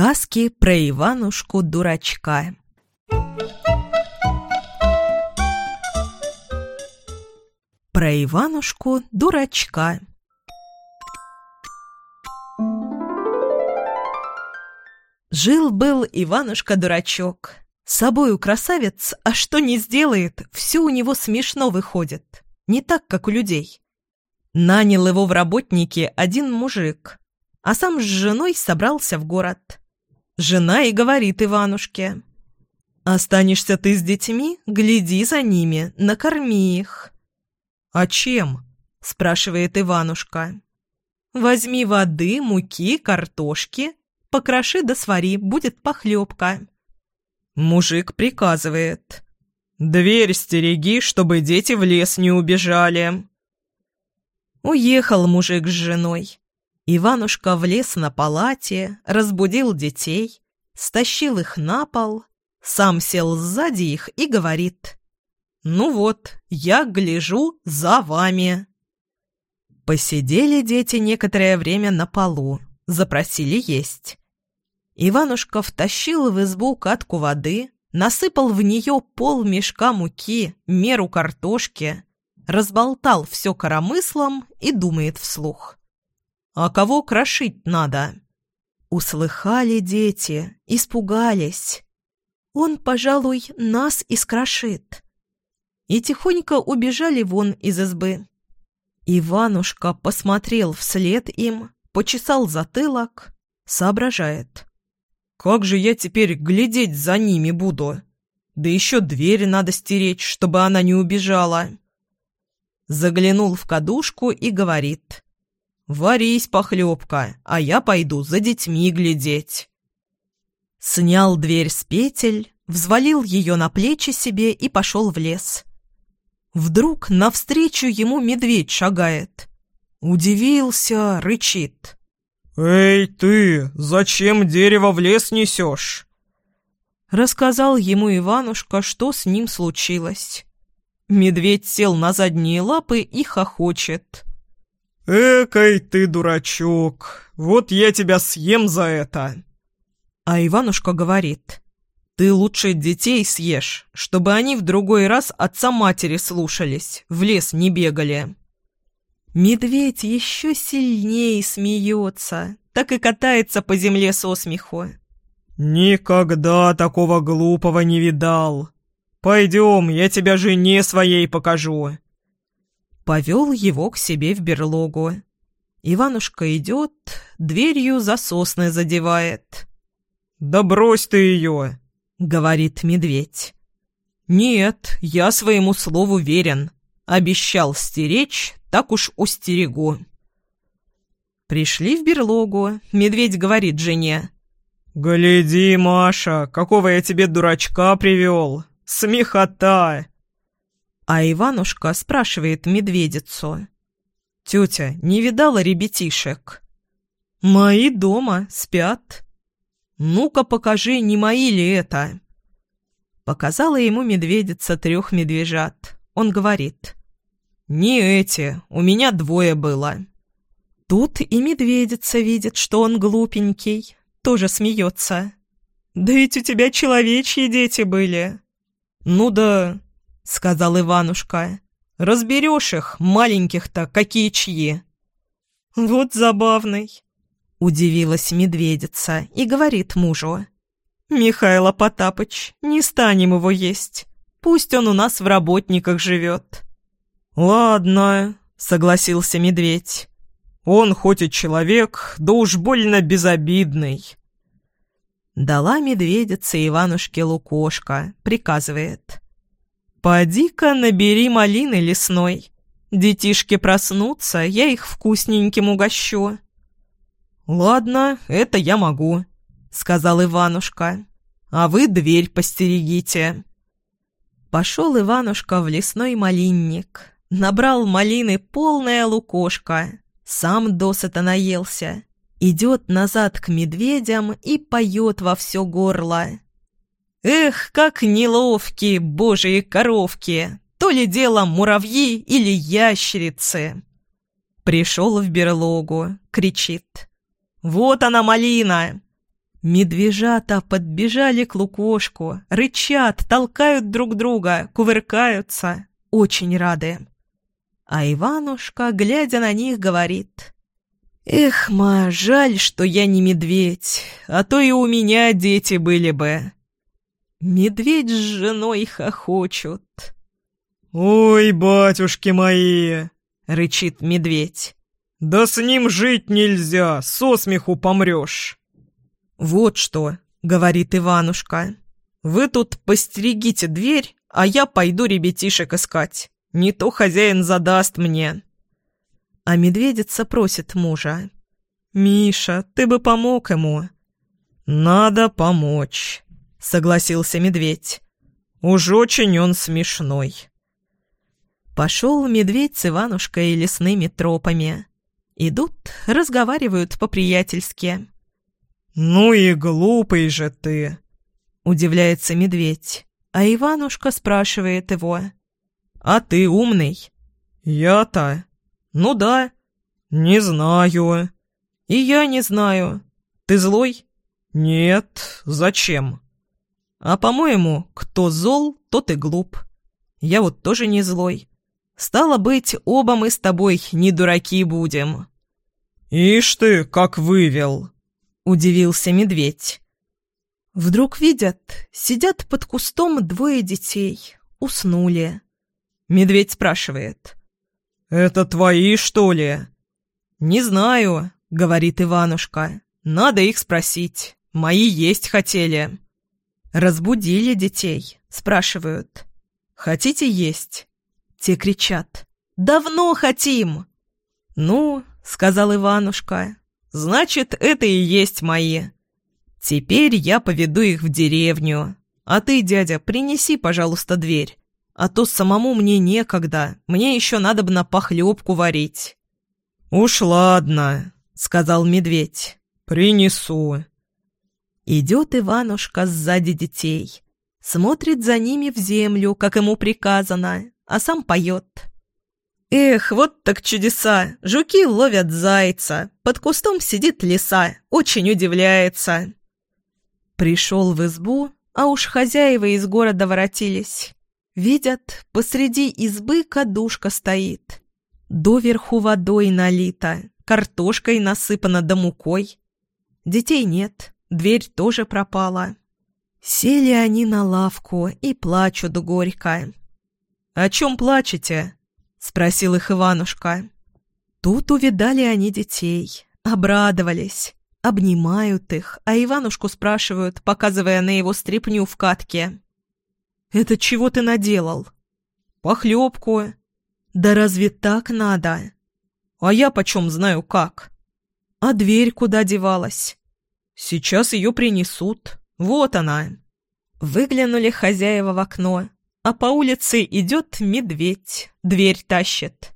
Сказки про Иванушку-дурачка Про Иванушку-дурачка Жил-был Иванушка-дурачок. С собою красавец, а что не сделает, все у него смешно выходит. Не так, как у людей. Нанял его в работники один мужик, а сам с женой собрался в город. Жена и говорит Иванушке. «Останешься ты с детьми, гляди за ними, накорми их». «А чем?» – спрашивает Иванушка. «Возьми воды, муки, картошки, покроши да свари, будет похлебка». Мужик приказывает. «Дверь стереги, чтобы дети в лес не убежали». Уехал мужик с женой. Иванушка влез на палате, разбудил детей, стащил их на пол, сам сел сзади их и говорит. «Ну вот, я гляжу за вами». Посидели дети некоторое время на полу, запросили есть. Иванушка втащил в избу катку воды, насыпал в нее пол мешка муки, меру картошки, разболтал все коромыслом и думает вслух. «А кого крошить надо?» Услыхали дети, испугались. «Он, пожалуй, нас искрошит». И тихонько убежали вон из избы. Иванушка посмотрел вслед им, почесал затылок, соображает. Как же я теперь глядеть за ними буду? Да еще дверь надо стеречь, чтобы она не убежала. Заглянул в кадушку и говорит. «Варись, похлебка, а я пойду за детьми глядеть». Снял дверь с петель, взвалил ее на плечи себе и пошел в лес. Вдруг навстречу ему медведь шагает. Удивился, рычит. «Эй, ты, зачем дерево в лес несешь?» Рассказал ему Иванушка, что с ним случилось. Медведь сел на задние лапы и хохочет. «Экой ты, дурачок, вот я тебя съем за это!» А Иванушка говорит, «Ты лучше детей съешь, чтобы они в другой раз отца-матери слушались, в лес не бегали». Медведь еще сильнее смеется, так и катается по земле со смеху. «Никогда такого глупого не видал. Пойдем, я тебя жене своей покажу». Повел его к себе в берлогу. Иванушка идет, дверью за сосны задевает. «Да брось ты ее!» — говорит медведь. «Нет, я своему слову верен. Обещал стеречь, так уж устерегу. Пришли в берлогу. Медведь говорит жене. «Гляди, Маша, какого я тебе дурачка привел! Смехота!» А Иванушка спрашивает медведицу. «Тетя, не видала ребятишек?» «Мои дома, спят». «Ну-ка покажи, не мои ли это?» Показала ему медведица трех медвежат. Он говорит. «Не эти, у меня двое было». Тут и медведица видит, что он глупенький, тоже смеется. «Да ведь у тебя человечьи дети были». «Ну да», — сказал Иванушка. «Разберешь их, маленьких-то, какие чьи». «Вот забавный», — удивилась медведица и говорит мужу. «Михайло Потапыч, не станем его есть. Пусть он у нас в работниках живет». «Ладно», — согласился медведь. «Он хоть и человек, да уж больно безобидный». Дала медведица Иванушке лукошка, приказывает. «Поди-ка набери малины лесной. Детишки проснутся, я их вкусненьким угощу». «Ладно, это я могу», — сказал Иванушка. «А вы дверь постерегите». Пошел Иванушка в лесной малинник, Набрал малины полная лукошка, сам досыта наелся. Идет назад к медведям и поет во все горло. «Эх, как неловкие божьи коровки! То ли дело муравьи или ящерицы!» Пришел в берлогу, кричит. «Вот она, малина!» Медвежата подбежали к лукошку, рычат, толкают друг друга, кувыркаются, очень рады. А Иванушка, глядя на них, говорит. «Эх, ма, жаль, что я не медведь, а то и у меня дети были бы». Медведь с женой хохочут. «Ой, батюшки мои!» — рычит медведь. «Да с ним жить нельзя, со смеху помрешь!» «Вот что», — говорит Иванушка, — «вы тут постерегите дверь, а я пойду ребятишек искать. Не то хозяин задаст мне». А медведица просит мужа. «Миша, ты бы помог ему». «Надо помочь», — согласился медведь. «Уж очень он смешной». Пошел медведь с Иванушкой лесными тропами. Идут, разговаривают по-приятельски. «Ну и глупый же ты!» — удивляется медведь, а Иванушка спрашивает его. «А ты умный?» «Я-то?» «Ну да». «Не знаю». «И я не знаю. Ты злой?» «Нет. Зачем?» «А по-моему, кто зол, тот и глуп. Я вот тоже не злой. Стало быть, оба мы с тобой не дураки будем». «Ишь ты, как вывел!» — удивился медведь. Вдруг видят, сидят под кустом двое детей, уснули. Медведь спрашивает. «Это твои, что ли?» «Не знаю», — говорит Иванушка. «Надо их спросить. Мои есть хотели». Разбудили детей, спрашивают. «Хотите есть?» Те кричат. «Давно хотим!» «Ну, — сказал Иванушка, Значит, это и есть мои. Теперь я поведу их в деревню. А ты, дядя, принеси, пожалуйста, дверь. А то самому мне некогда. Мне еще надо бы на похлебку варить». «Уж ладно», — сказал медведь. «Принесу». Идет Иванушка сзади детей. Смотрит за ними в землю, как ему приказано, а сам поет. Эх, вот так чудеса! Жуки ловят зайца, под кустом сидит лиса, очень удивляется. Пришел в избу, а уж хозяева из города воротились. Видят, посреди избы кадушка стоит. Доверху водой налита, картошкой насыпана да мукой. Детей нет, дверь тоже пропала. Сели они на лавку и плачут горько. «О чем плачете?» — спросил их Иванушка. Тут увидали они детей, обрадовались, обнимают их, а Иванушку спрашивают, показывая на его стряпню в катке. «Это чего ты наделал?» «Похлебку». «Да разве так надо?» «А я почем знаю как?» «А дверь куда девалась?» «Сейчас ее принесут. Вот она». Выглянули хозяева в окно, а по улице идет медведь, дверь тащит.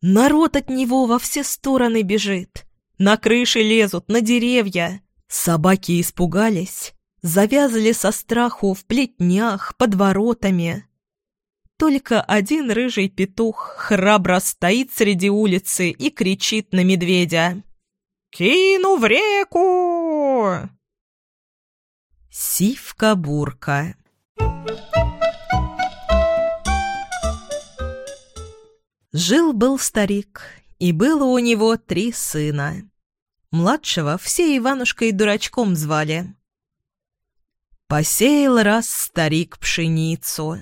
Народ от него во все стороны бежит. На крыши лезут, на деревья. Собаки испугались, завязали со страху в плетнях, под воротами. Только один рыжий петух храбро стоит среди улицы и кричит на медведя. «Кину в реку!» Сивка-бурка Жил-был старик, и было у него три сына. Младшего все Иванушкой дурачком звали. Посеял раз старик пшеницу.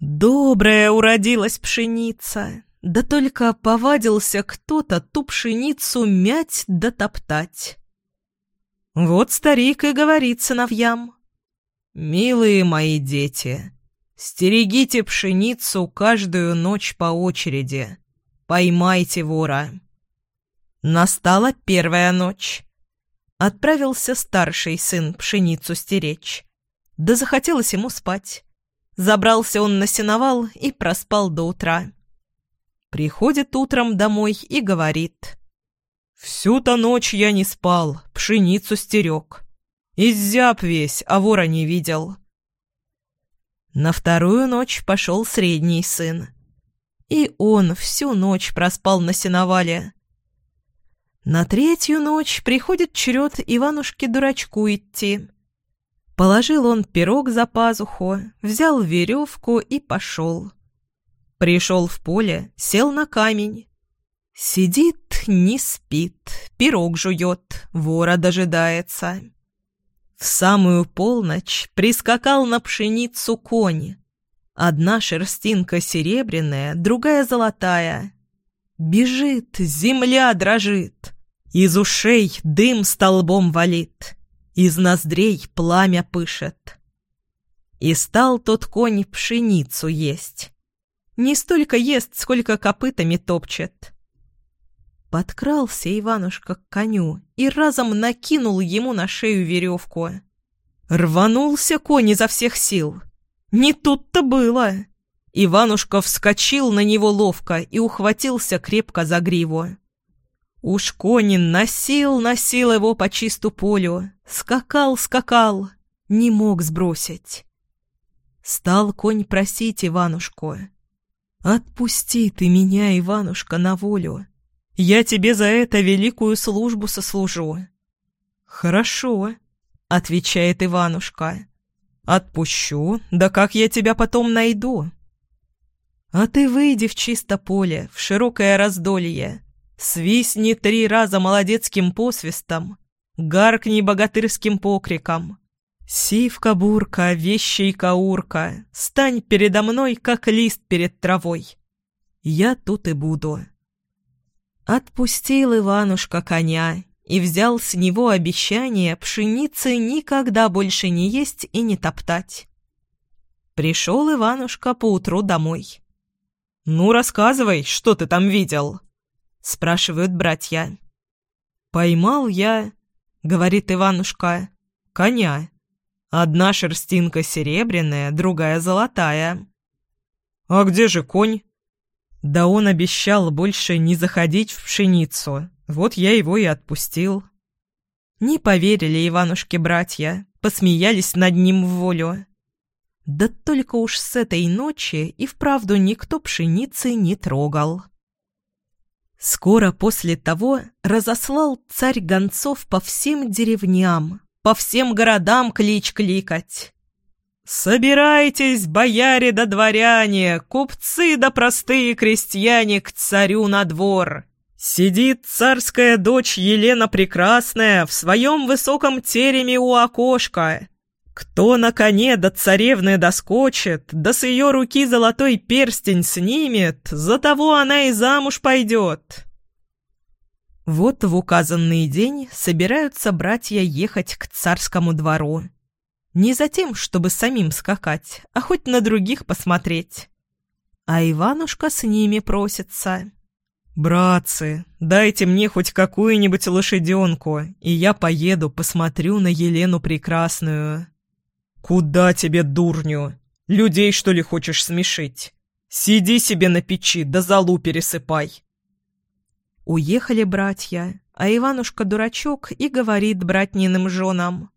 Добрая уродилась пшеница, да только повадился кто-то ту пшеницу мять да топтать. Вот старик и говорит сыновьям. «Милые мои дети, Стерегите пшеницу каждую ночь по очереди. Поймайте вора. Настала первая ночь. Отправился старший сын пшеницу стеречь. Да захотелось ему спать. Забрался он на сеновал и проспал до утра. Приходит утром домой и говорит. «Всю-то ночь я не спал, пшеницу стерег. Изяб весь, а вора не видел». На вторую ночь пошел средний сын. И он всю ночь проспал на сеновале. На третью ночь приходит черед Иванушке-дурачку идти. Положил он пирог за пазуху, взял веревку и пошел. Пришел в поле, сел на камень. Сидит, не спит, пирог жует, вора дожидается. В самую полночь прискакал на пшеницу конь. Одна шерстинка серебряная, другая золотая. Бежит, земля дрожит, из ушей дым столбом валит, из ноздрей пламя пышет. И стал тот конь пшеницу есть. Не столько ест, сколько копытами топчет. Подкрался Иванушка к коню и разом накинул ему на шею веревку. Рванулся конь изо всех сил. Не тут-то было. Иванушка вскочил на него ловко и ухватился крепко за гриву. Уж конин носил, носил его по чисту полю, скакал, скакал, не мог сбросить. Стал конь просить Иванушку. «Отпусти ты меня, Иванушка, на волю. Я тебе за это великую службу сослужу». «Хорошо», — отвечает Иванушка. «Отпущу, да как я тебя потом найду?» «А ты выйди в чисто поле, в широкое раздолье, свистни три раза молодецким посвистом, гаркни богатырским покриком». «Сивка-бурка, вещейка-урка, стань передо мной, как лист перед травой. Я тут и буду». Отпустил Иванушка коня и взял с него обещание пшеницы никогда больше не есть и не топтать. Пришел Иванушка поутру домой. «Ну, рассказывай, что ты там видел?» — спрашивают братья. «Поймал я», — говорит Иванушка, — «коня. Одна шерстинка серебряная, другая золотая. «А где же конь?» «Да он обещал больше не заходить в пшеницу. Вот я его и отпустил». Не поверили Иванушке братья, посмеялись над ним в волю. Да только уж с этой ночи и вправду никто пшеницы не трогал. Скоро после того разослал царь гонцов по всем деревням, по всем городам клич кликать. «Собирайтесь, бояре да дворяне, купцы да простые крестьяне к царю на двор!» Сидит царская дочь Елена Прекрасная в своем высоком тереме у окошка. Кто на коне до царевны доскочит, да с ее руки золотой перстень снимет, за того она и замуж пойдет. Вот в указанный день собираются братья ехать к царскому двору. Не за тем, чтобы самим скакать, а хоть на других посмотреть. А Иванушка с ними просится. «Братцы, дайте мне хоть какую-нибудь лошаденку, и я поеду, посмотрю на Елену Прекрасную». «Куда тебе, дурню? Людей, что ли, хочешь смешить? Сиди себе на печи, да залу пересыпай. Уехали братья, а Иванушка-дурачок и говорит братниным женам.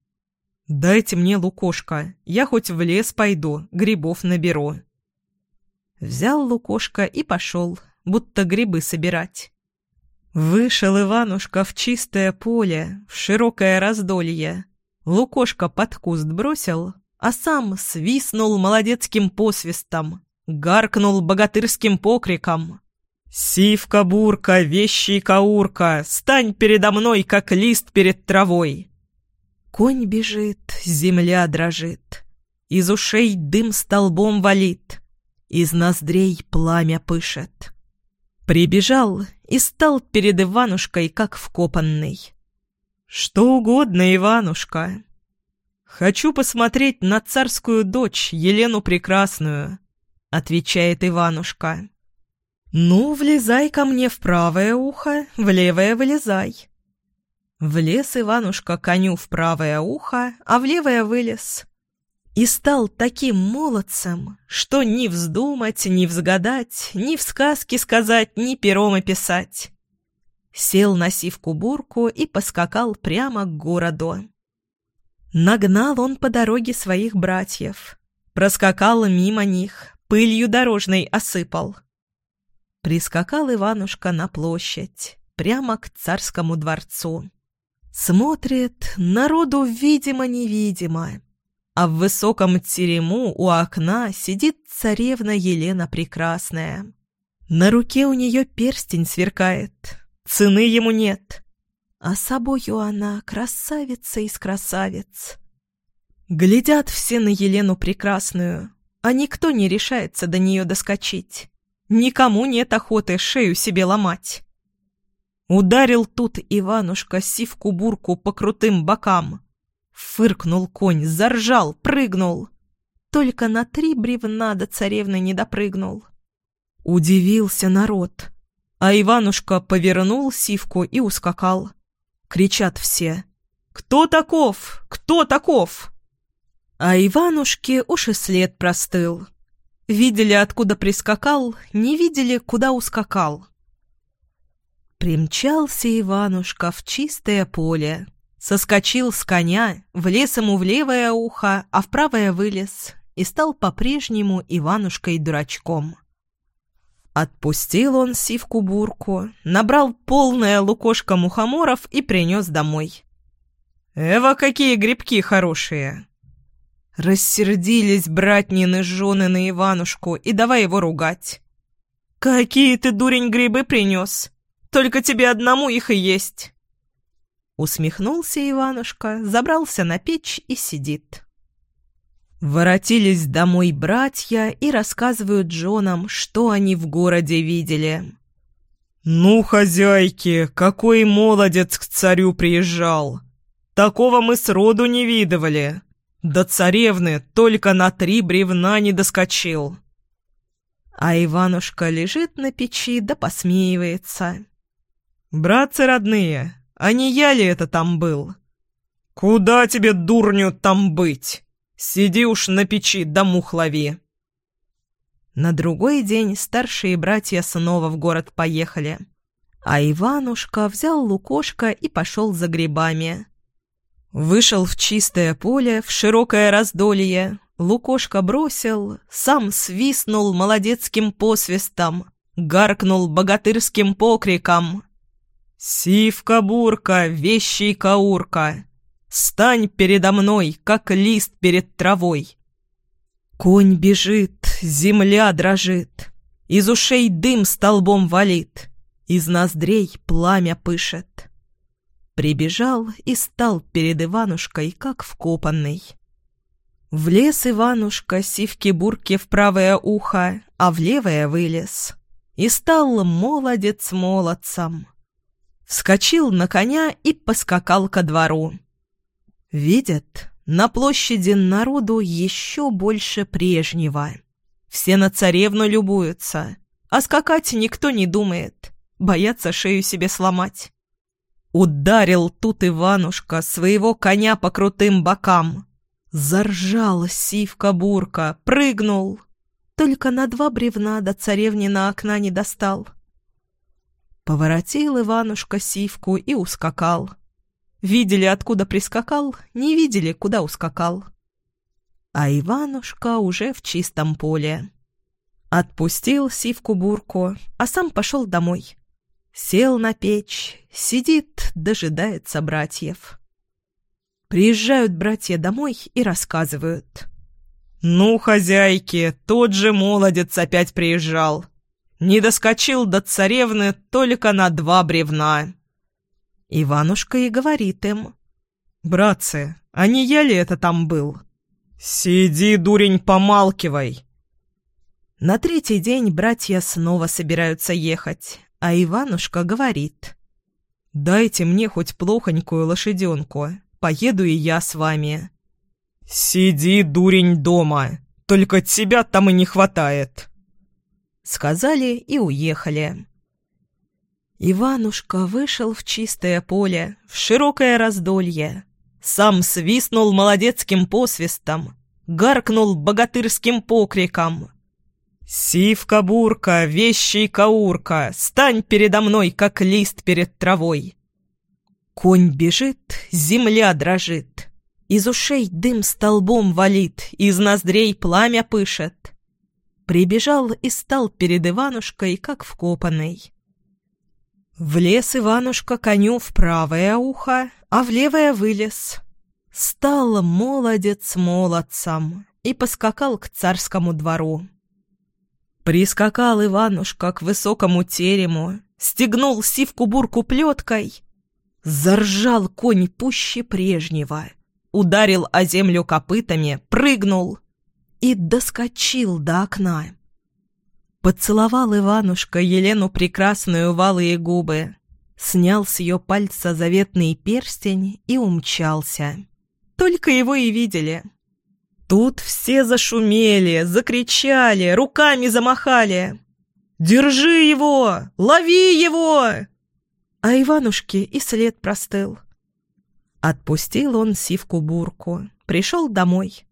«Дайте мне лукошка, я хоть в лес пойду, грибов наберу». Взял лукошка и пошел, будто грибы собирать. Вышел Иванушка в чистое поле, в широкое раздолье. Лукошка под куст бросил, а сам свистнул молодецким посвистом, гаркнул богатырским покриком. «Сивка-бурка, вещий-каурка, стань передо мной, как лист перед травой!» Конь бежит, земля дрожит, из ушей дым столбом валит, из ноздрей пламя пышет. Прибежал и стал перед Иванушкой, как вкопанный. «Что угодно, Иванушка!» «Хочу посмотреть на царскую дочь, Елену Прекрасную», — отвечает Иванушка. «Ну, влезай ко мне в правое ухо, в левое вылезай». Влез Иванушка коню в правое ухо, а в левое вылез. И стал таким молодцем, что ни вздумать, ни взгадать, ни в сказке сказать, ни пером описать. Сел на сивку-бурку и поскакал прямо к городу. Нагнал он по дороге своих братьев, проскакал мимо них, пылью дорожной осыпал — Прискакал Иванушка на площадь. прямо к царскому дворцу. Смотрит, народу видимо-невидимо, а в высоком терему у окна сидит царевна Елена Прекрасная. На руке у нее перстень сверкает, цены ему нет, а собою она красавица из красавиц. Глядят все на Елену Прекрасную, а никто не решается до нее доскочить. Никому нет охоты шею себе ломать. Ударил тут Иванушка сивку-бурку по крутым бокам. Фыркнул конь, заржал, прыгнул. Только на три бревна до царевны не допрыгнул. Удивился народ. А Иванушка повернул сивку и ускакал. Кричат все. «Кто таков? Кто таков?» А Иванушке уж и след простыл. Видели, откуда прискакал, не видели, куда ускакал. Примчался Иванушка в чистое поле, соскочил с коня, влез ему в левое ухо, а в правое вылез, и стал по-прежнему Иванушкой-дурачком. Отпустил он сивку-бурку, набрал полное лукошко мухоморов и принес домой. «Эва, какие грибки хорошие!» Рассердились братнины жены на Иванушку и давай его ругать. «Какие ты, дурень, грибы принес! Только тебе одному их и есть!» Усмехнулся Иванушка, забрался на печь и сидит. Воротились домой братья и рассказывают женам, что они в городе видели. «Ну, хозяйки, какой молодец к царю приезжал! Такого мы сроду не видывали!» До царевны только на три бревна не доскочил. А Иванушка лежит на печи да посмеивается. «Братцы родные, а не я ли это там был?» «Куда тебе, дурню, там быть? Сиди уж на печи да мух лови!» На другой день старшие братья снова в город поехали, а Иванушка взял лукошко и пошел за грибами. Вышел в чистое поле, в широкое раздолье, лукошко бросил, сам свистнул молодецким посвистом, гаркнул богатырским покриком. «Сивка-бурка, вещий каурка, стань передо мной, как лист перед травой!» Конь бежит, земля дрожит, из ушей дым столбом валит, из ноздрей пламя пышет. Прибежал и стал перед Иванушкой, как вкопанный. Влез Иванушка сивки-бурки в правое ухо, а в левое вылез. И стал молодец молодцем. Вскочил на коня и поскакал ко двору. Видят, на площади народу еще больше прежнего. Все на царевну любуются, а скакать никто не думает, боятся шею себе сломать. Ударил тут Иванушка своего коня по крутым бокам. Заржал сивка-бурка, прыгнул. Только на два бревна до царевни на окна не достал. Поворотил Иванушка сивку и ускакал. Видели, откуда прискакал, не видели, куда ускакал. А Иванушка уже в чистом поле. Отпустил сивку-бурку, а сам пошел домой. Сел на печь, сидит, дожидается братьев. Приезжают братья домой и рассказывают. «Ну, хозяйки, тот же молодец опять приезжал. Не доскочил до царевны только на два бревна». Иванушка и говорит им. «Братцы, а не я ли это там был?» «Сиди, дурень, помалкивай!» На третий день братья снова собираются ехать, а Иванушка говорит. «Дайте мне хоть плохонькую лошаденку, поеду и я с вами». «Сиди, дурень, дома, только тебя там и не хватает». Сказали и уехали. Иванушка вышел в чистое поле, в широкое раздолье. Сам свистнул молодецким посвистом, гаркнул богатырским покриком. «Сивка-бурка, вещий каурка, стань передо мной, как лист перед травой!» Конь бежит, земля дрожит, из ушей дым столбом валит, из ноздрей пламя пышет. Прибежал и стал перед Иванушкой, как вкопанный. Влез Иванушка коню в правое ухо, а в левое вылез. Стал молодец молодцем и поскакал к царскому двору. Прискакал Иванушка к высокому терему, стегнул сивку-бурку плеткой. Заржал конь пуще прежнего, ударил о землю копытами, прыгнул и доскочил до окна. Поцеловал Иванушка Елену прекрасную валые губы, снял с ее пальца заветный перстень и умчался. Только его и видели. Тут все зашумели, закричали, руками замахали. «Держи его! Лови его!» А Иванушке и след простыл. Отпустил он сивку-бурку, пришел домой.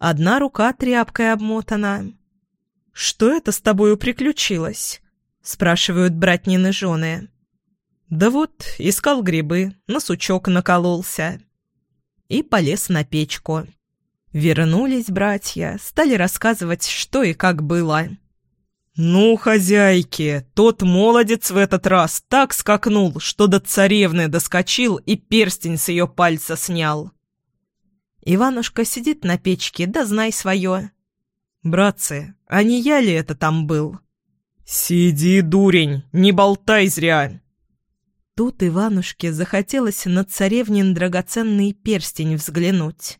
Одна рука тряпкой обмотана, «Что это с тобою приключилось?» — спрашивают братнины жены. «Да вот, искал грибы, на сучок накололся». И полез на печку. Вернулись братья, стали рассказывать, что и как было. «Ну, хозяйки, тот молодец в этот раз так скакнул, что до царевны доскочил и перстень с ее пальца снял». Иванушка сидит на печке, да знай свое. «Братцы, а не я ли это там был?» «Сиди, дурень, не болтай зря!» Тут Иванушке захотелось на царевнин драгоценный перстень взглянуть.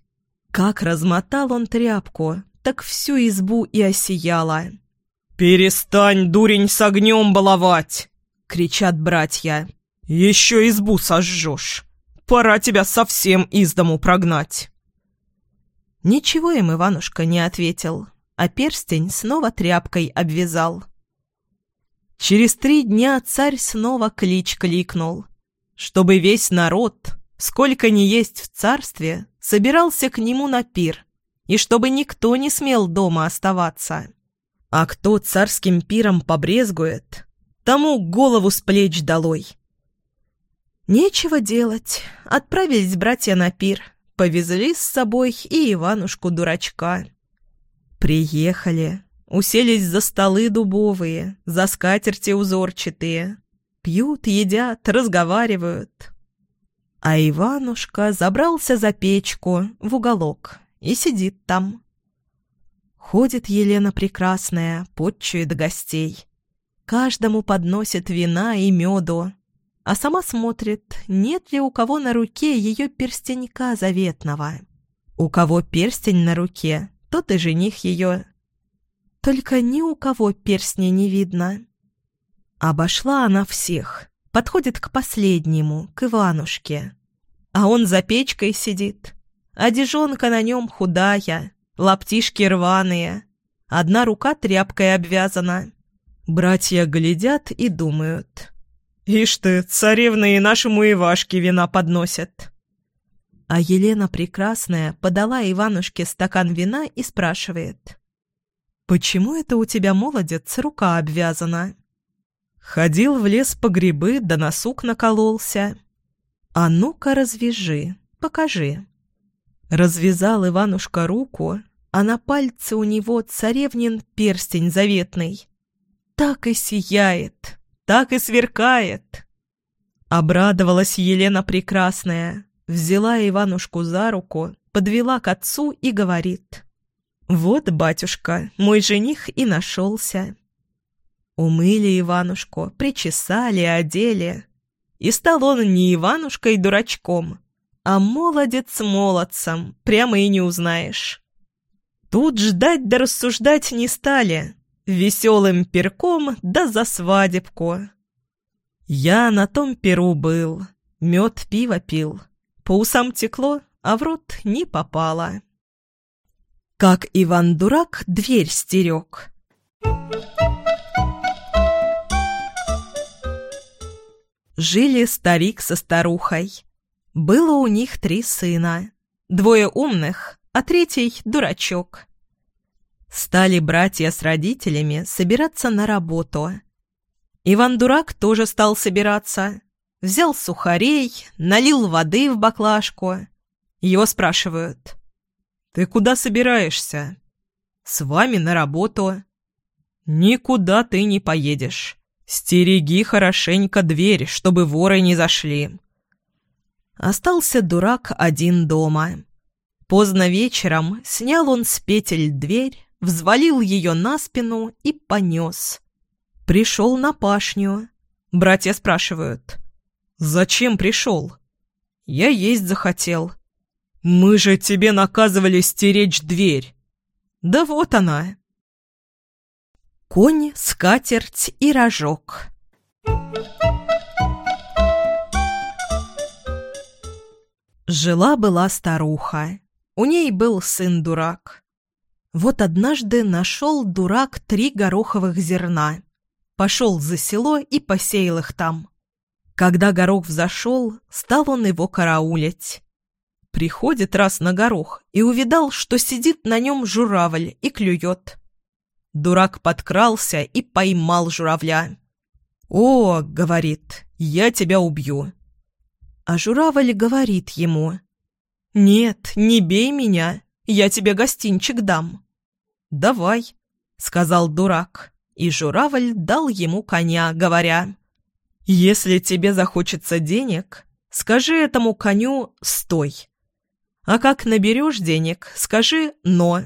Как размотал он тряпку, так всю избу и осияла. «Перестань, дурень, с огнем баловать!» — кричат братья. «Еще избу сожжешь! Пора тебя совсем из дому прогнать!» Ничего им Иванушка не ответил, а перстень снова тряпкой обвязал. Через три дня царь снова клич кликнул, чтобы весь народ, сколько ни есть в царстве, собирался к нему на пир, и чтобы никто не смел дома оставаться. А кто царским пиром побрезгует, тому голову с плеч долой. Нечего делать, отправились братья на пир, повезли с собой и Иванушку-дурачка. Приехали, уселись за столы дубовые, за скатерти узорчатые. Пьют, едят, разговаривают. А Иванушка забрался за печку в уголок и сидит там. Ходит Елена Прекрасная, подчует гостей. Каждому подносит вина и меду, а сама смотрит, нет ли у кого на руке ее перстенька заветного. У кого перстень на руке, тот и жених ее. Только ни у кого перстня не видно. Обошла она всех, подходит к последнему, к Иванушке. А он за печкой сидит. Одежонка на нем худая, лаптишки рваные. Одна рука тряпкой обвязана. Братья глядят и думают. «Ишь ты, царевны и нашему Ивашке вина подносят». А Елена Прекрасная подала Иванушке стакан вина и спрашивает. «Почему это у тебя, молодец, рука обвязана?» Ходил в лес по грибы, да на сук накололся. «А ну-ка развяжи, покажи». Развязал Иванушка руку, а на пальце у него царевнин перстень заветный. Так и сияет, так и сверкает. Обрадовалась Елена Прекрасная взяла Иванушку за руку, подвела к отцу и говорит. «Вот, батюшка, мой жених и нашелся». Умыли Иванушку, причесали, одели. И стал он не Иванушкой-дурачком, а молодец молодцем, прямо и не узнаешь. Тут ждать да рассуждать не стали, веселым перком да за свадебку. Я на том перу был, мед пиво пил, по усам текло, а в рот не попало. Как Иван-дурак дверь стерег. Жили старик со старухой. Было у них три сына. Двое умных, а третий — дурачок. Стали братья с родителями собираться на работу. Иван-дурак тоже стал собираться. Взял сухарей, налил воды в баклажку. Его спрашивают. «Ты куда собираешься?» «С вами на работу». «Никуда ты не поедешь. Стереги хорошенько дверь, чтобы воры не зашли. Остался дурак один дома. Поздно вечером снял он с петель дверь, взвалил ее на спину и понес. Пришел на пашню. Братья спрашивают. «Зачем пришел?» «Я есть захотел». «Мы же тебе наказывали стеречь дверь». «Да вот она». Конь, скатерть и рожок. Жила-была старуха. У ней был сын-дурак. Вот однажды нашел дурак три гороховых зерна. Пошел за село и посеял их там. Когда горох взошел, стал он его караулить. Приходит раз на горох и увидал, что сидит на нем журавль и клюет. Дурак подкрался и поймал журавля. «О, — говорит, — я тебя убью». А журавль говорит ему, «Нет, не бей меня, я тебе гостинчик дам». «Давай», — сказал дурак, и журавль дал ему коня, говоря, «Если тебе захочется денег, скажи этому коню «стой». А как наберешь денег, скажи «но».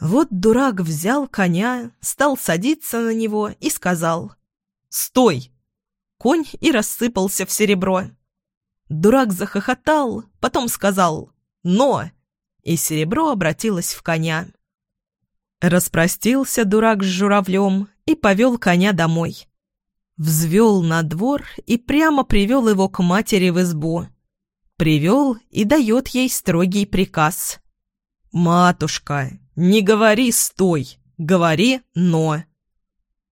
Вот дурак взял коня, стал садиться на него и сказал «Стой!» Конь и рассыпался в серебро. Дурак захохотал, потом сказал «Но!» И серебро обратилось в коня. Распростился дурак с журавлем и повел коня домой. Взвел на двор и прямо привел его к матери в избу. Привел и дает ей строгий приказ. «Матушка, не говори «стой», говори «но».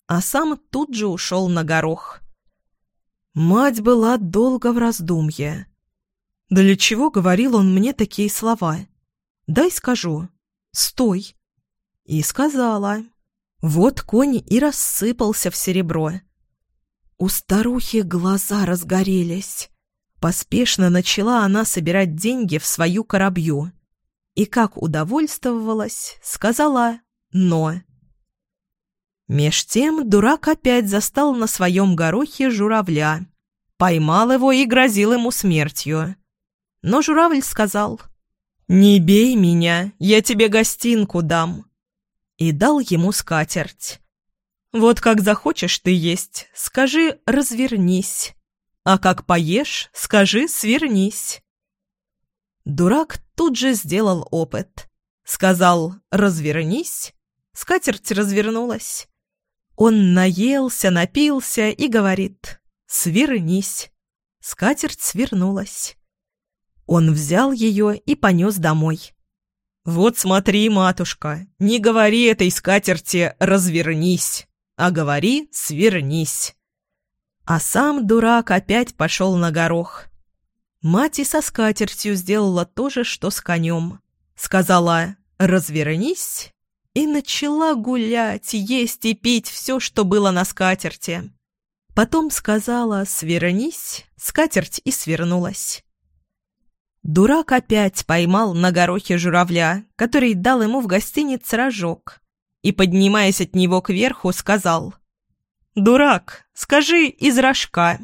А сам тут же ушел на горох. Мать была долго в раздумье. Для чего говорил он мне такие слова? Дай скажу. Стой. И сказала. Вот конь и рассыпался в серебро. У старухи глаза разгорелись. Поспешно начала она собирать деньги в свою коробью и, как удовольствовалась, сказала «но». Меж тем дурак опять застал на своем горохе журавля, поймал его и грозил ему смертью. Но журавль сказал «Не бей меня, я тебе гостинку дам» и дал ему скатерть. «Вот как захочешь ты есть, скажи «развернись», а как поешь, скажи «свернись». Дурак тут же сделал опыт. Сказал «развернись», скатерть развернулась. Он наелся, напился и говорит «свернись». Скатерть свернулась. Он взял ее и понес домой. «Вот смотри, матушка, не говори этой скатерти «развернись», а говори «свернись». А сам дурак опять пошел на горох. Мать и со скатертью сделала то же, что с конем. Сказала «развернись» и начала гулять, есть и пить все, что было на скатерти. Потом сказала «свернись», скатерть и свернулась. Дурак опять поймал на горохе журавля, который дал ему в гостинице рожок, и, поднимаясь от него кверху, сказал «Дурак, скажи из рожка».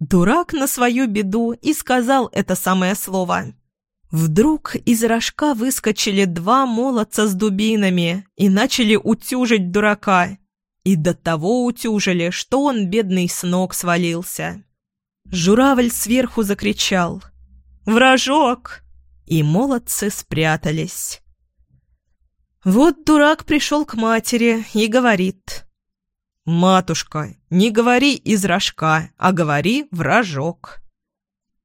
Дурак на свою беду и сказал это самое слово. Вдруг из рожка выскочили два молодца с дубинами и начали утюжить дурака. И до того утюжили, что он, бедный, с ног свалился. Журавль сверху закричал «Вражок!» И молодцы спрятались. Вот дурак пришел к матери и говорит «Матушка, не говори из рожка, а говори вражок».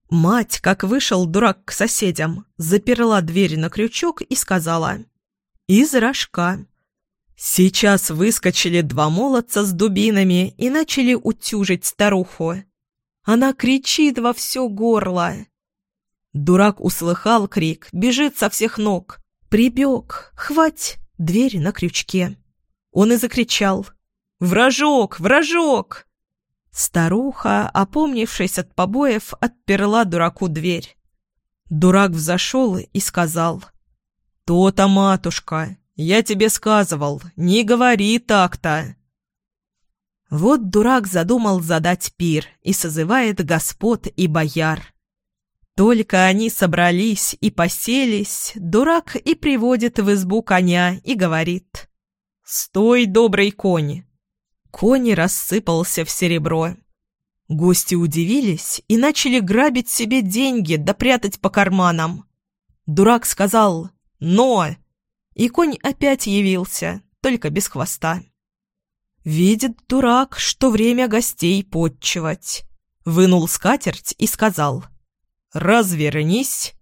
Мать, как вышел дурак к соседям, заперла дверь на крючок и сказала «Из рожка». Сейчас выскочили два молодца с дубинами и начали утюжить старуху. Она кричит во все горло. Дурак услыхал крик, бежит со всех ног. Прибег, хвать, дверь на крючке. Он и закричал «Вражок! Вражок!» Старуха, опомнившись от побоев, отперла дураку дверь. Дурак взошел и сказал «То-то, матушка, я тебе сказывал, не говори так-то». Вот дурак задумал задать пир и созывает господ и бояр. Только они собрались и поселись, дурак и приводит в избу коня и говорит «Стой, добрый конь!» Конь рассыпался в серебро. Гости удивились и начали грабить себе деньги да прятать по карманам. Дурак сказал «Но!» И конь опять явился, только без хвоста. Видит дурак, что время гостей подчивать. Вынул скатерть и сказал «Развернись».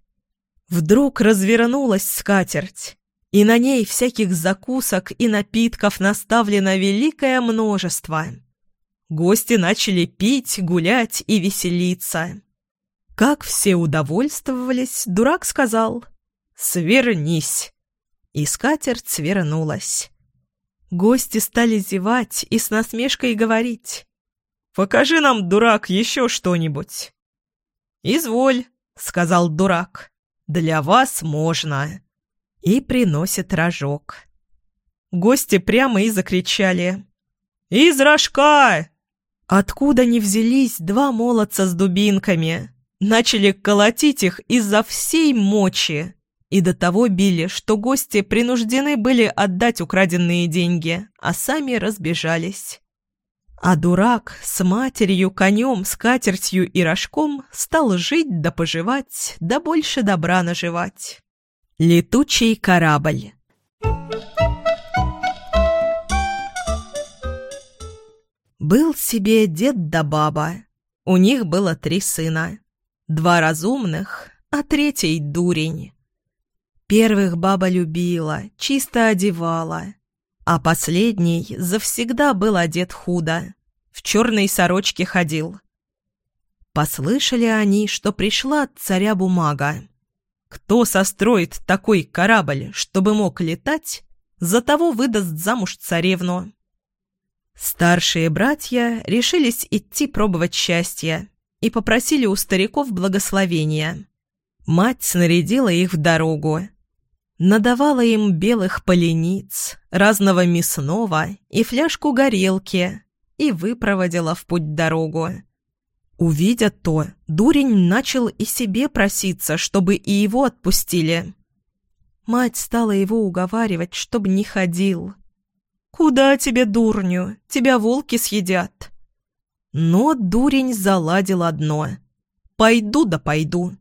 Вдруг развернулась скатерть, и на ней всяких закусок и напитков наставлено великое множество. Гости начали пить, гулять и веселиться. Как все удовольствовались, дурак сказал «Свернись!» И скатерть свернулась. Гости стали зевать и с насмешкой говорить «Покажи нам, дурак, еще что-нибудь!» «Изволь», — сказал дурак, — «для вас можно!» И приносит рожок. Гости прямо и закричали «Из рожка!» Откуда ни взялись два молодца с дубинками, начали колотить их из-за всей мочи. И до того били, что гости принуждены были отдать украденные деньги, а сами разбежались. А дурак с матерью, конем, скатертью и рожком стал жить да поживать, да больше добра наживать. Летучий корабль Был себе дед да баба. У них было три сына. Два разумных, а третий дурень. Первых баба любила, чисто одевала, а последний завсегда был одет худо, в черной сорочке ходил. Послышали они, что пришла от царя бумага. Кто состроит такой корабль, чтобы мог летать, за того выдаст замуж царевну. Старшие братья решились идти пробовать счастье и попросили у стариков благословения. Мать снарядила их в дорогу. Надавала им белых полениц, разного мясного и фляжку горелки и выпроводила в путь дорогу. Увидя то, дурень начал и себе проситься, чтобы и его отпустили. Мать стала его уговаривать, чтобы не ходил – «Куда тебе, дурню? Тебя волки съедят». Но дурень заладил одно. «Пойду да пойду».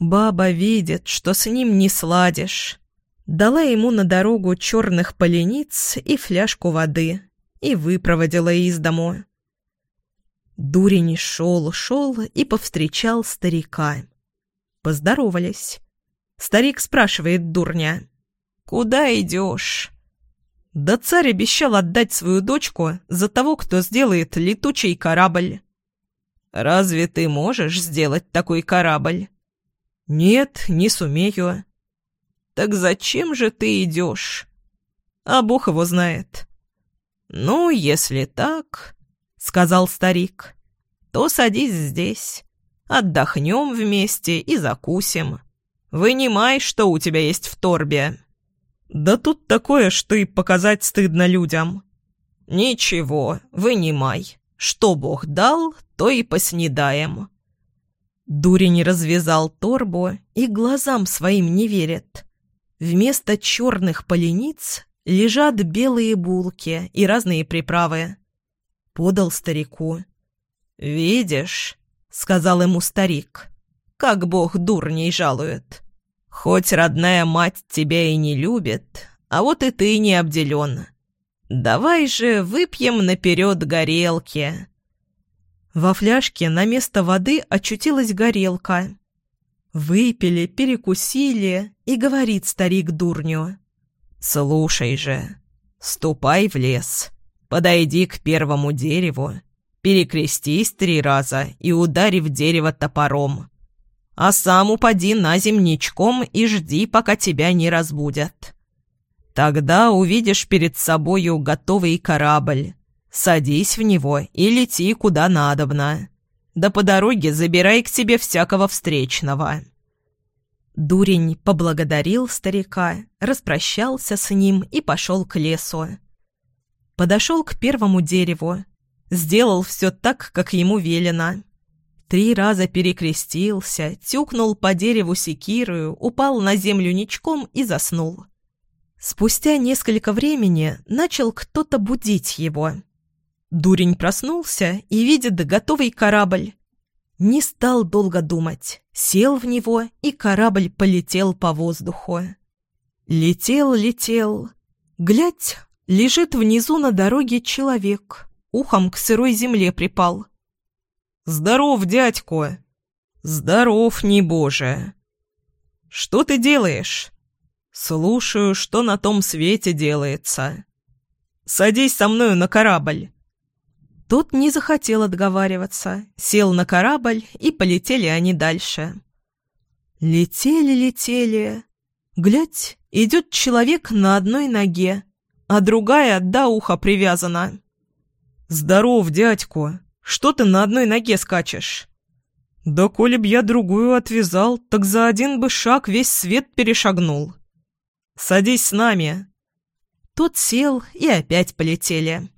Баба видит, что с ним не сладишь. Дала ему на дорогу черных полениц и фляжку воды и выпроводила из дому. Дурень шел, шел и повстречал старика. Поздоровались. Старик спрашивает дурня. «Куда идешь?» Да царь обещал отдать свою дочку за того, кто сделает летучий корабль. Разве ты можешь сделать такой корабль? Нет, не сумею. Так зачем же ты идешь? А Бог его знает. Ну, если так, сказал старик, то садись здесь. Отдохнем вместе и закусим. Вынимай, что у тебя есть в торбе. «Да тут такое, что и показать стыдно людям». «Ничего, вынимай. Что Бог дал, то и поснедаем». Дурень развязал торбу и глазам своим не верит. Вместо черных полениц лежат белые булки и разные приправы. Подал старику. «Видишь», — сказал ему старик, — «как Бог дурней жалует». Хоть родная мать тебя и не любит, а вот и ты не обделен. Давай же выпьем наперед горелки». Во фляжке на место воды очутилась горелка. Выпили, перекусили, и говорит старик дурню. «Слушай же, ступай в лес, подойди к первому дереву, перекрестись три раза и ударь в дерево топором а сам упади на земничком и жди, пока тебя не разбудят. Тогда увидишь перед собою готовый корабль. Садись в него и лети куда надобно. Да по дороге забирай к себе всякого встречного». Дурень поблагодарил старика, распрощался с ним и пошел к лесу. Подошел к первому дереву. Сделал все так, как ему велено. Три раза перекрестился, тюкнул по дереву секирою, упал на землю ничком и заснул. Спустя несколько времени начал кто-то будить его. Дурень проснулся и видит готовый корабль. Не стал долго думать, сел в него, и корабль полетел по воздуху. Летел, летел. Глядь, лежит внизу на дороге человек, ухом к сырой земле припал. «Здоров, дядько!» «Здоров, не боже!» «Что ты делаешь?» «Слушаю, что на том свете делается. Садись со мною на корабль». Тот не захотел отговариваться, сел на корабль, и полетели они дальше. Летели, летели. Глядь, идет человек на одной ноге, а другая до уха привязана. «Здоров, дядько! Что ты на одной ноге скачешь?» «Да коли б я другую отвязал, так за один бы шаг весь свет перешагнул. Садись с нами!» Тот сел, и опять полетели.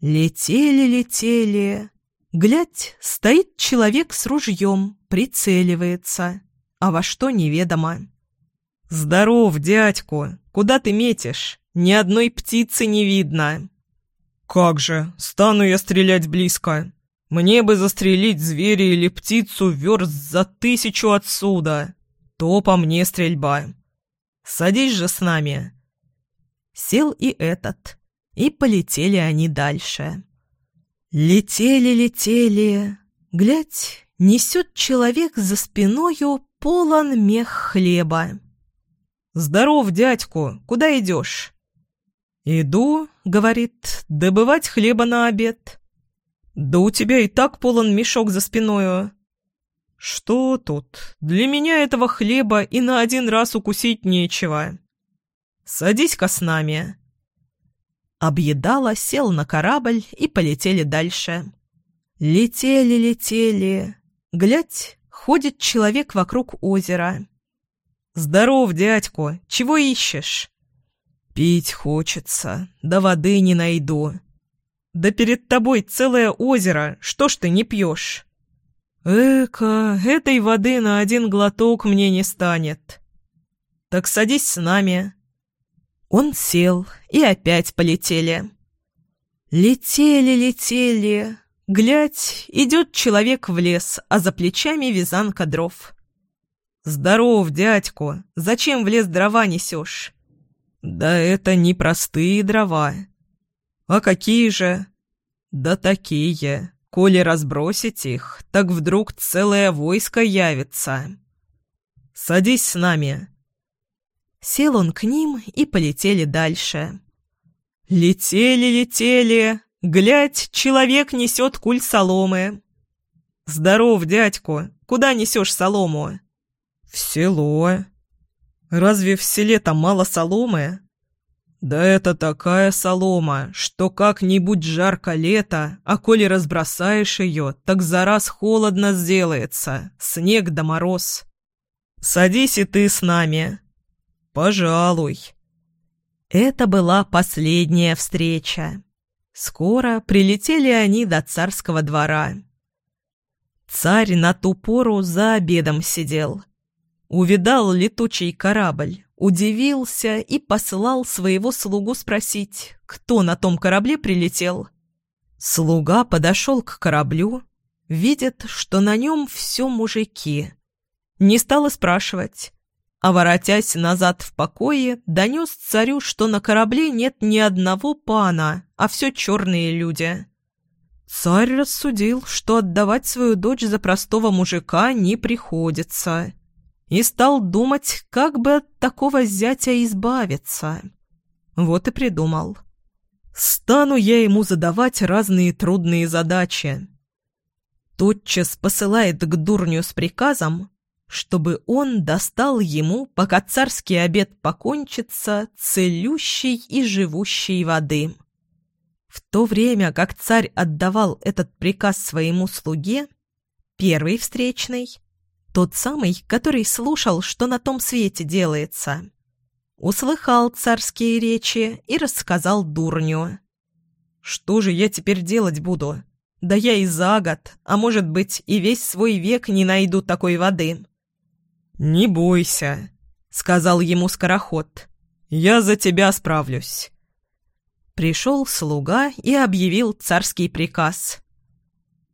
Летели, летели. Глядь, стоит человек с ружьем, прицеливается. А во что неведомо. «Здоров, дядьку! Куда ты метишь? Ни одной птицы не видно!» «Как же, стану я стрелять близко! Мне бы застрелить зверя или птицу верст за тысячу отсюда! То по мне стрельба! Садись же с нами!» Сел и этот и полетели они дальше. Летели, летели. Глядь, несет человек за спиною полон мех хлеба. «Здоров, дядьку, куда идешь?» «Иду», — говорит, — «добывать хлеба на обед». «Да у тебя и так полон мешок за спиною». «Что тут? Для меня этого хлеба и на один раз укусить нечего. Садись-ка с нами». Объедала, сел на корабль и полетели дальше. Летели, летели. Глядь, ходит человек вокруг озера. «Здоров, дядько, чего ищешь?» «Пить хочется, да воды не найду». «Да перед тобой целое озеро, что ж ты не пьешь?» «Эка, этой воды на один глоток мне не станет». «Так садись с нами, он сел, и опять полетели. Летели, летели. Глядь, идет человек в лес, а за плечами вязанка дров. «Здоров, дядько! Зачем в лес дрова несешь?» «Да это не простые дрова». «А какие же?» «Да такие. Коли разбросить их, так вдруг целое войско явится». «Садись с нами. Сел он к ним и полетели дальше. «Летели, летели! Глядь, человек несет куль соломы!» «Здоров, дядьку! Куда несешь солому?» «В село!» «Разве в селе-то мало соломы?» «Да это такая солома, что как-нибудь жарко лето, а коли разбросаешь ее, так за раз холодно сделается, снег да мороз. Садись и ты с нами, «Пожалуй». Это была последняя встреча. Скоро прилетели они до царского двора. Царь на ту пору за обедом сидел. Увидал летучий корабль, удивился и послал своего слугу спросить, кто на том корабле прилетел. Слуга подошел к кораблю, видит, что на нем все мужики. Не стал спрашивать, а воротясь назад в покое, донес царю, что на корабле нет ни одного пана, а все черные люди. Царь рассудил, что отдавать свою дочь за простого мужика не приходится, и стал думать, как бы от такого зятя избавиться. Вот и придумал. Стану я ему задавать разные трудные задачи. Тотчас посылает к дурню с приказом, чтобы он достал ему, пока царский обед покончится, целющей и живущей воды. В то время, как царь отдавал этот приказ своему слуге, первый встречный, тот самый, который слушал, что на том свете делается, услыхал царские речи и рассказал дурню, Что же я теперь делать буду? Да я и за год, а может быть, и весь свой век не найду такой воды». «Не бойся», — сказал ему скороход. «Я за тебя справлюсь». Пришел слуга и объявил царский приказ.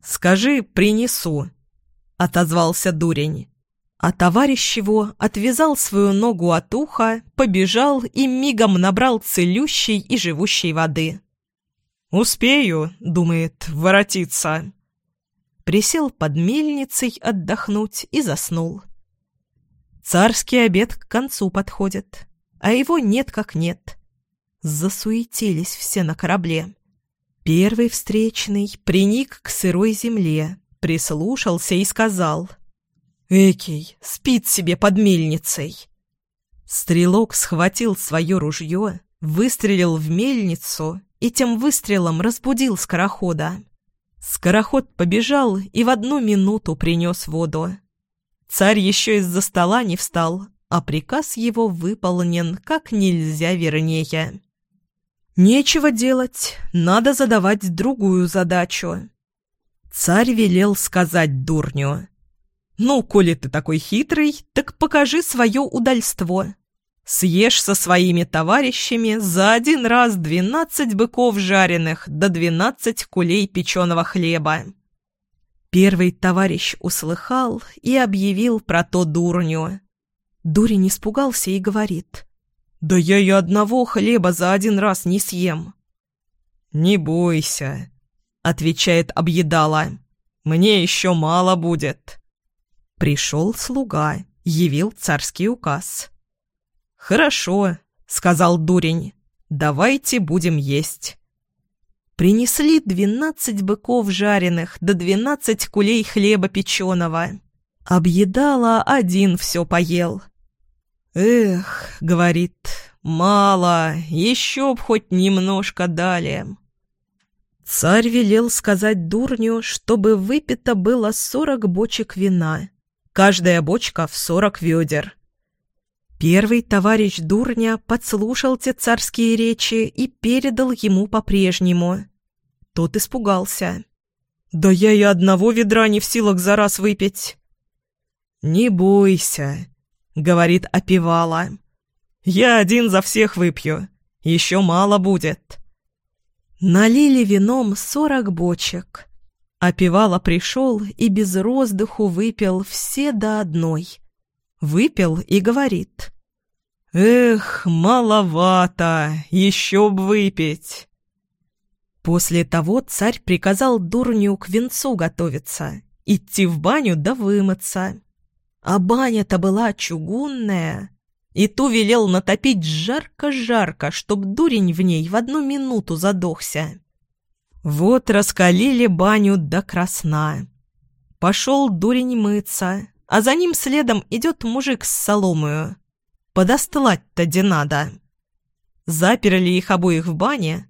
«Скажи, принесу», — отозвался дурень. А товарищ его отвязал свою ногу от уха, побежал и мигом набрал целющей и живущей воды. «Успею», — думает, — «воротиться». Присел под мельницей отдохнуть и заснул. Царский обед к концу подходит, а его нет как нет. Засуетились все на корабле. Первый встречный приник к сырой земле, прислушался и сказал «Экий, спит себе под мельницей». Стрелок схватил свое ружье, выстрелил в мельницу и тем выстрелом разбудил скорохода. Скороход побежал и в одну минуту принес воду. Царь еще из-за стола не встал, а приказ его выполнен как нельзя вернее. Нечего делать, надо задавать другую задачу. Царь велел сказать дурню. «Ну, коли ты такой хитрый, так покажи свое удальство. Съешь со своими товарищами за один раз двенадцать быков жареных да двенадцать кулей печеного хлеба». Первый товарищ услыхал и объявил про то дурню. Дурень испугался и говорит. «Да я и одного хлеба за один раз не съем». «Не бойся», — отвечает объедала. «Мне еще мало будет». Пришел слуга, явил царский указ. «Хорошо», — сказал дурень, — «давайте будем есть». Принесли двенадцать быков жареных да двенадцать кулей хлеба печеного. Объедала, один все поел. «Эх», — говорит, — «мало, еще б хоть немножко дали». Царь велел сказать дурню, чтобы выпито было сорок бочек вина, каждая бочка в сорок ведер. Первый товарищ Дурня подслушал те царские речи и передал ему по-прежнему. Тот испугался. «Да я и одного ведра не в силах за раз выпить». «Не бойся», — говорит опевала. «Я один за всех выпью. Еще мало будет». Налили вином сорок бочек. Опевала пришел и без роздыху выпил все до одной — Выпил и говорит. «Эх, маловато, еще б выпить!» После того царь приказал дурню к венцу готовиться, идти в баню да вымыться. А баня-то была чугунная, и ту велел натопить жарко-жарко, чтоб дурень в ней в одну минуту задохся. Вот раскалили баню до красна. Пошел дурень мыться, а за ним следом идет мужик с соломою. Подостлать-то де надо. Заперли их обоих в бане.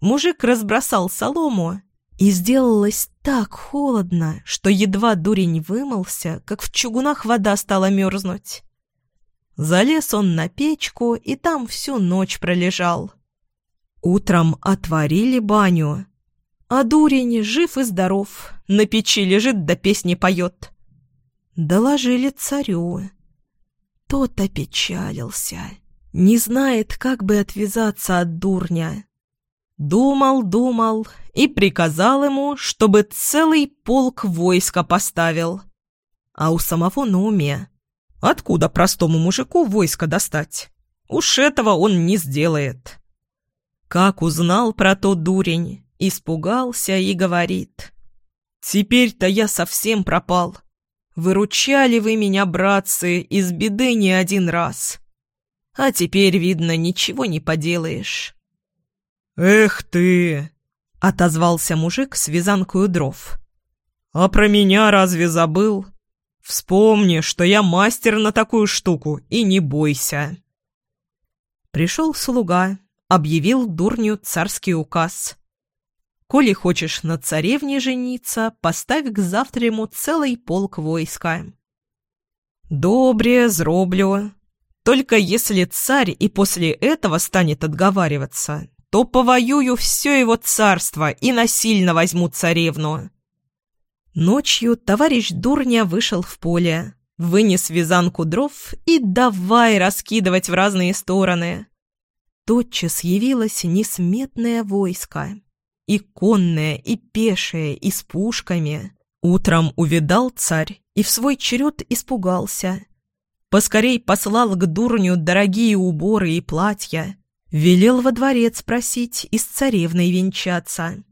Мужик разбросал солому, и сделалось так холодно, что едва дурень вымылся, как в чугунах вода стала мерзнуть. Залез он на печку и там всю ночь пролежал. Утром отворили баню, а дурень жив и здоров, на печи лежит да песни поет. Доложили царю. Тот опечалился, не знает, как бы отвязаться от дурня. Думал, думал и приказал ему, чтобы целый полк войска поставил. А у самого на уме. Откуда простому мужику войско достать? Уж этого он не сделает. Как узнал про то дурень, испугался и говорит. «Теперь-то я совсем пропал. Выручали вы меня, братцы, из беды не один раз. А теперь, видно, ничего не поделаешь». «Эх ты!» — отозвался мужик с вязанкою дров. «А про меня разве забыл? Вспомни, что я мастер на такую штуку, и не бойся». Пришел слуга, объявил дурню царский указ. Коли хочешь на царевне жениться, поставь к завтраму целый полк войска. Добре, зроблю. Только если царь и после этого станет отговариваться, то повоюю все его царство и насильно возьму царевну». Ночью товарищ Дурня вышел в поле, вынес вязанку дров и давай раскидывать в разные стороны. Тотчас явилось несметное войско, и конное, и пешее, и с пушками. Утром увидал царь и в свой черед испугался. Поскорей послал к дурню дорогие уборы и платья, велел во дворец просить и с царевной венчаться.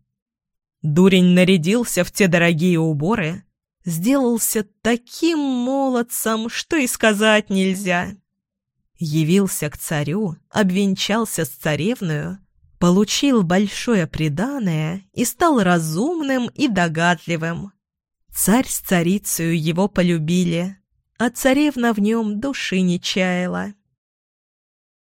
Дурень нарядился в те дорогие уборы, сделался таким молодцем, что и сказать нельзя. Явился к царю, обвенчался с царевною, получил большое преданное и стал разумным и догадливым. Царь с царицею его полюбили, а царевна в нем души не чаяла.